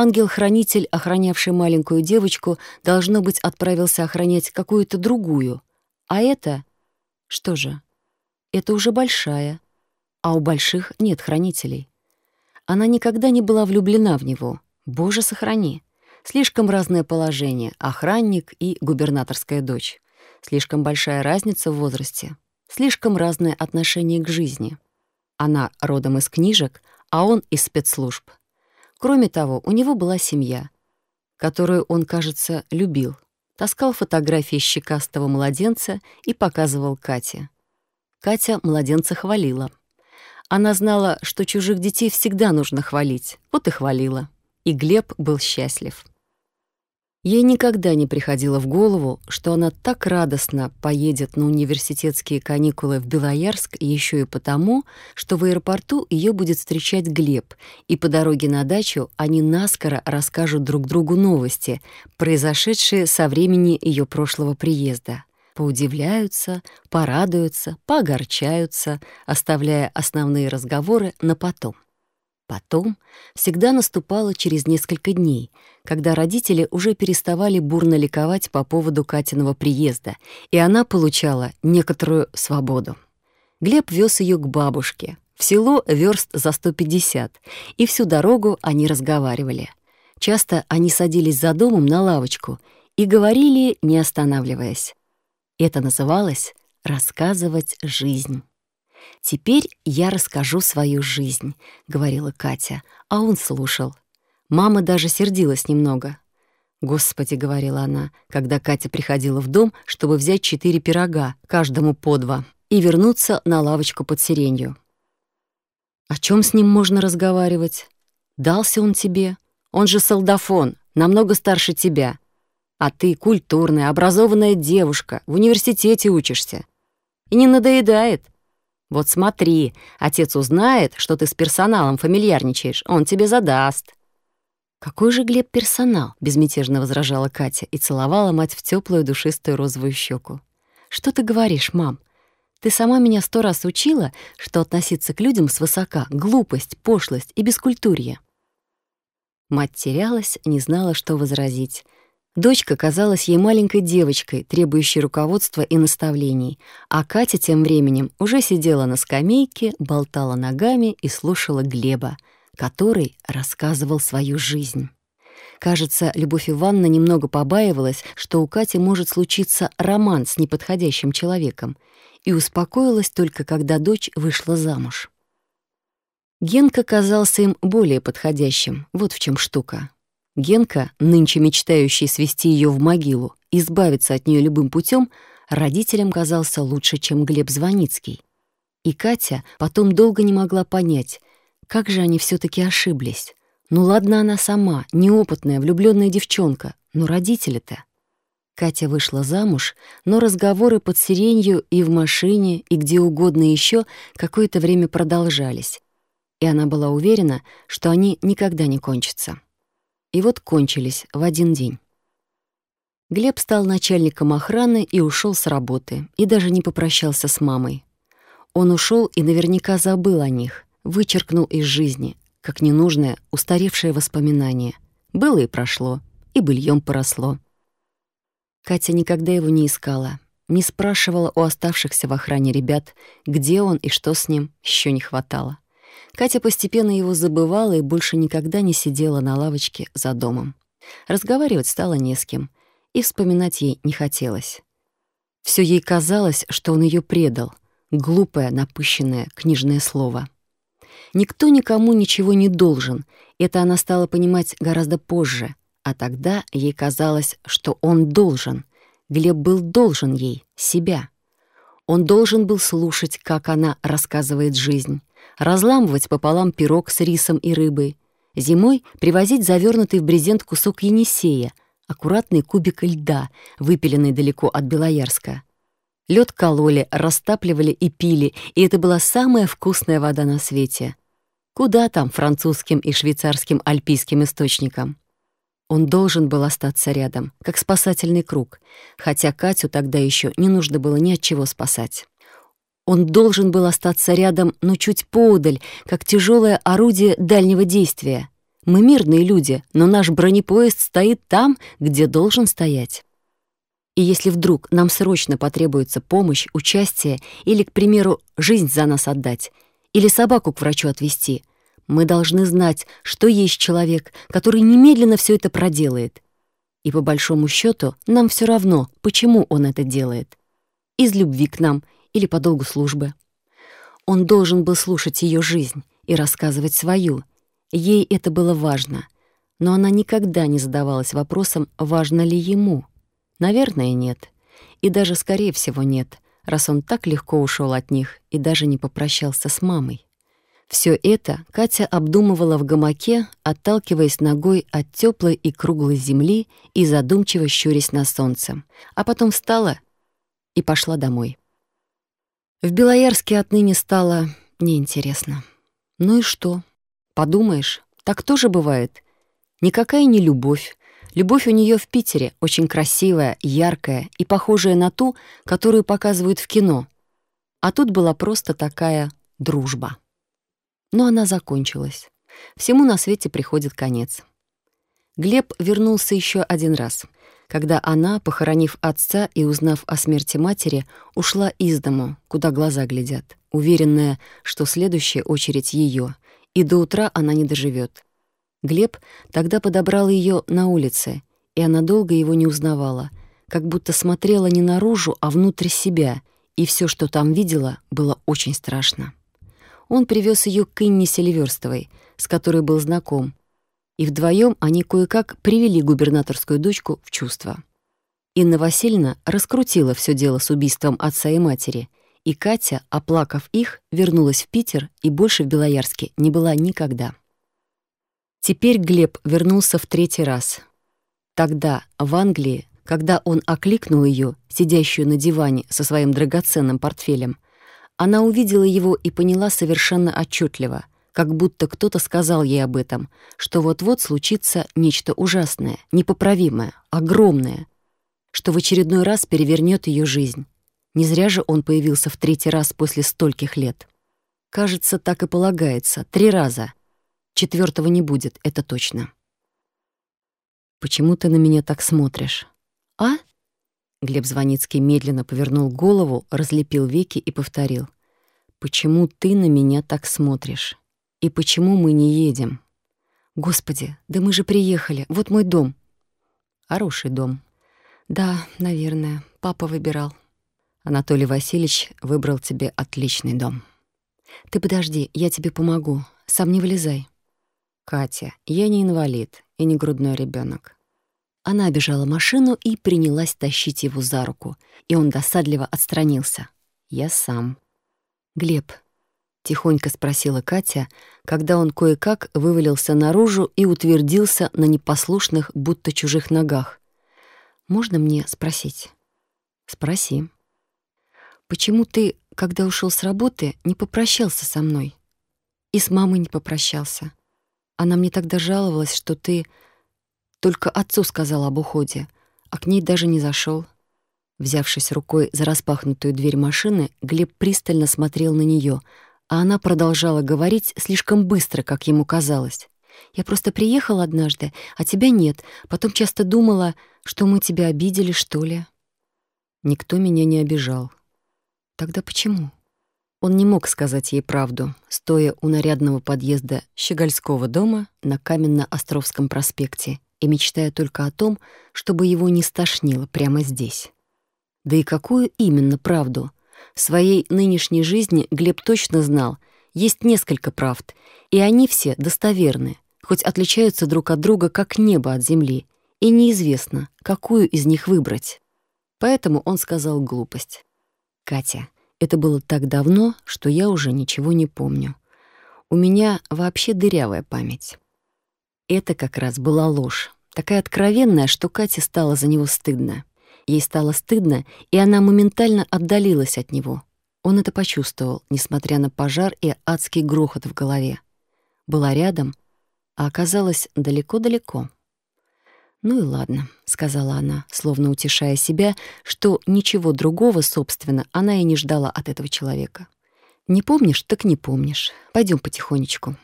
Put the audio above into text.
Ангел-хранитель, охранявший маленькую девочку, должно быть, отправился охранять какую-то другую. А это... Что же? Это уже большая. А у больших нет хранителей. Она никогда не была влюблена в него. Боже, сохрани. Слишком разное положение — охранник и губернаторская дочь. Слишком большая разница в возрасте. Слишком разное отношение к жизни. Она родом из книжек, а он из спецслужб. Кроме того, у него была семья, которую он, кажется, любил. Таскал фотографии щекастого младенца и показывал Кате. Катя младенца хвалила. Она знала, что чужих детей всегда нужно хвалить, вот и хвалила. И Глеб был счастлив. Ей никогда не приходило в голову, что она так радостно поедет на университетские каникулы в Белоярск еще и потому, что в аэропорту ее будет встречать Глеб, и по дороге на дачу они наскоро расскажут друг другу новости, произошедшие со времени ее прошлого приезда. Поудивляются, порадуются, поогорчаются, оставляя основные разговоры на потом. Потом всегда наступало через несколько дней, когда родители уже переставали бурно ликовать по поводу Катиного приезда, и она получала некоторую свободу. Глеб вез ее к бабушке, в село верст за 150, и всю дорогу они разговаривали. Часто они садились за домом на лавочку и говорили, не останавливаясь. Это называлось «рассказывать жизнь». «Теперь я расскажу свою жизнь», — говорила Катя, а он слушал. Мама даже сердилась немного. «Господи», — говорила она, когда Катя приходила в дом, чтобы взять четыре пирога, каждому по два, и вернуться на лавочку под сиренью. «О чем с ним можно разговаривать? Дался он тебе? Он же солдафон, намного старше тебя. А ты культурная, образованная девушка, в университете учишься. И не надоедает. Вот смотри, отец узнает, что ты с персоналом фамильярничаешь, он тебе задаст». «Какой же Глеб персонал?» — безмятежно возражала Катя и целовала мать в теплую душистую розовую щеку. «Что ты говоришь, мам? Ты сама меня сто раз учила, что относиться к людям свысока — глупость, пошлость и бескультурье». Мать терялась, не знала, что возразить — Дочка казалась ей маленькой девочкой, требующей руководства и наставлений, а Катя тем временем уже сидела на скамейке, болтала ногами и слушала Глеба, который рассказывал свою жизнь. Кажется, Любовь Ивановна немного побаивалась, что у Кати может случиться роман с неподходящим человеком, и успокоилась только, когда дочь вышла замуж. Генка казался им более подходящим, вот в чем штука. Генка, нынче мечтающий свести ее в могилу, избавиться от нее любым путем, родителям казался лучше, чем Глеб Звоницкий. И Катя потом долго не могла понять, как же они все таки ошиблись. Ну ладно она сама, неопытная, влюбленная девчонка, но родители-то. Катя вышла замуж, но разговоры под сиренью и в машине, и где угодно еще какое-то время продолжались. И она была уверена, что они никогда не кончатся. И вот кончились в один день. Глеб стал начальником охраны и ушел с работы, и даже не попрощался с мамой. Он ушел и наверняка забыл о них, вычеркнул из жизни, как ненужное, устаревшее воспоминание. Было и прошло, и быльем поросло. Катя никогда его не искала, не спрашивала у оставшихся в охране ребят, где он и что с ним, еще не хватало. Катя постепенно его забывала и больше никогда не сидела на лавочке за домом. Разговаривать стало не с кем, и вспоминать ей не хотелось. Все ей казалось, что он ее предал. Глупое, напыщенное книжное слово. Никто никому ничего не должен. Это она стала понимать гораздо позже. А тогда ей казалось, что он должен. Глеб был должен ей, себя. Он должен был слушать, как она рассказывает жизнь разламывать пополам пирог с рисом и рыбой, зимой привозить завернутый в брезент кусок енисея, аккуратный кубик льда, выпиленный далеко от Белоярска. Лед кололи, растапливали и пили, и это была самая вкусная вода на свете. Куда там французским и швейцарским альпийским источникам? Он должен был остаться рядом, как спасательный круг, хотя Катю тогда еще не нужно было ни от чего спасать. Он должен был остаться рядом, но чуть поодаль, как тяжелое орудие дальнего действия. Мы мирные люди, но наш бронепоезд стоит там, где должен стоять. И если вдруг нам срочно потребуется помощь, участие или, к примеру, жизнь за нас отдать, или собаку к врачу отвезти, мы должны знать, что есть человек, который немедленно все это проделает. И по большому счету нам все равно, почему он это делает. Из любви к нам или по долгу службы. Он должен был слушать ее жизнь и рассказывать свою. Ей это было важно, но она никогда не задавалась вопросом, важно ли ему. Наверное, нет. И даже, скорее всего, нет, раз он так легко ушел от них и даже не попрощался с мамой. Все это Катя обдумывала в гамаке, отталкиваясь ногой от теплой и круглой земли и задумчиво щурясь на солнце. А потом встала и пошла домой. В Белоярске отныне стало неинтересно. Ну и что? Подумаешь, так тоже бывает. Никакая не любовь. Любовь у нее в Питере очень красивая, яркая и похожая на ту, которую показывают в кино. А тут была просто такая дружба. Но она закончилась. Всему на свете приходит конец. Глеб вернулся еще один раз — когда она, похоронив отца и узнав о смерти матери, ушла из дому, куда глаза глядят, уверенная, что следующая очередь ее, и до утра она не доживет. Глеб тогда подобрал ее на улице, и она долго его не узнавала, как будто смотрела не наружу, а внутрь себя, и все, что там видела, было очень страшно. Он привез ее к Инне Селиверстовой, с которой был знаком, и вдвоем они кое-как привели губернаторскую дочку в чувство. Инна Васильевна раскрутила все дело с убийством отца и матери, и Катя, оплакав их, вернулась в Питер и больше в Белоярске не была никогда. Теперь Глеб вернулся в третий раз. Тогда, в Англии, когда он окликнул ее, сидящую на диване со своим драгоценным портфелем, она увидела его и поняла совершенно отчетливо — как будто кто-то сказал ей об этом, что вот-вот случится нечто ужасное, непоправимое, огромное, что в очередной раз перевернет ее жизнь. Не зря же он появился в третий раз после стольких лет. Кажется, так и полагается. Три раза. Четвертого не будет, это точно. «Почему ты на меня так смотришь?» «А?» Глеб Звоницкий медленно повернул голову, разлепил веки и повторил. «Почему ты на меня так смотришь?» И почему мы не едем? Господи, да мы же приехали. Вот мой дом. Хороший дом. Да, наверное, папа выбирал. Анатолий Васильевич выбрал тебе отличный дом. Ты подожди, я тебе помогу. Сам не вылезай. Катя, я не инвалид и не грудной ребенок. Она обежала машину и принялась тащить его за руку, и он досадливо отстранился. Я сам. Глеб, Тихонько спросила Катя, когда он кое-как вывалился наружу и утвердился на непослушных, будто чужих ногах. «Можно мне спросить?» «Спроси». «Почему ты, когда ушел с работы, не попрощался со мной? И с мамой не попрощался? Она мне тогда жаловалась, что ты только отцу сказал об уходе, а к ней даже не зашел. Взявшись рукой за распахнутую дверь машины, Глеб пристально смотрел на нее — а она продолжала говорить слишком быстро, как ему казалось. «Я просто приехала однажды, а тебя нет. Потом часто думала, что мы тебя обидели, что ли». Никто меня не обижал. Тогда почему? Он не мог сказать ей правду, стоя у нарядного подъезда Щегольского дома на Каменно-Островском проспекте и мечтая только о том, чтобы его не стошнило прямо здесь. Да и какую именно правду — в своей нынешней жизни Глеб точно знал, есть несколько правд, и они все достоверны, хоть отличаются друг от друга как небо от земли, и неизвестно, какую из них выбрать. Поэтому он сказал глупость. «Катя, это было так давно, что я уже ничего не помню. У меня вообще дырявая память». Это как раз была ложь, такая откровенная, что Кате стало за него стыдно. Ей стало стыдно, и она моментально отдалилась от него. Он это почувствовал, несмотря на пожар и адский грохот в голове. Была рядом, а оказалась далеко-далеко. «Ну и ладно», — сказала она, словно утешая себя, что ничего другого, собственно, она и не ждала от этого человека. «Не помнишь, так не помнишь. Пойдем потихонечку».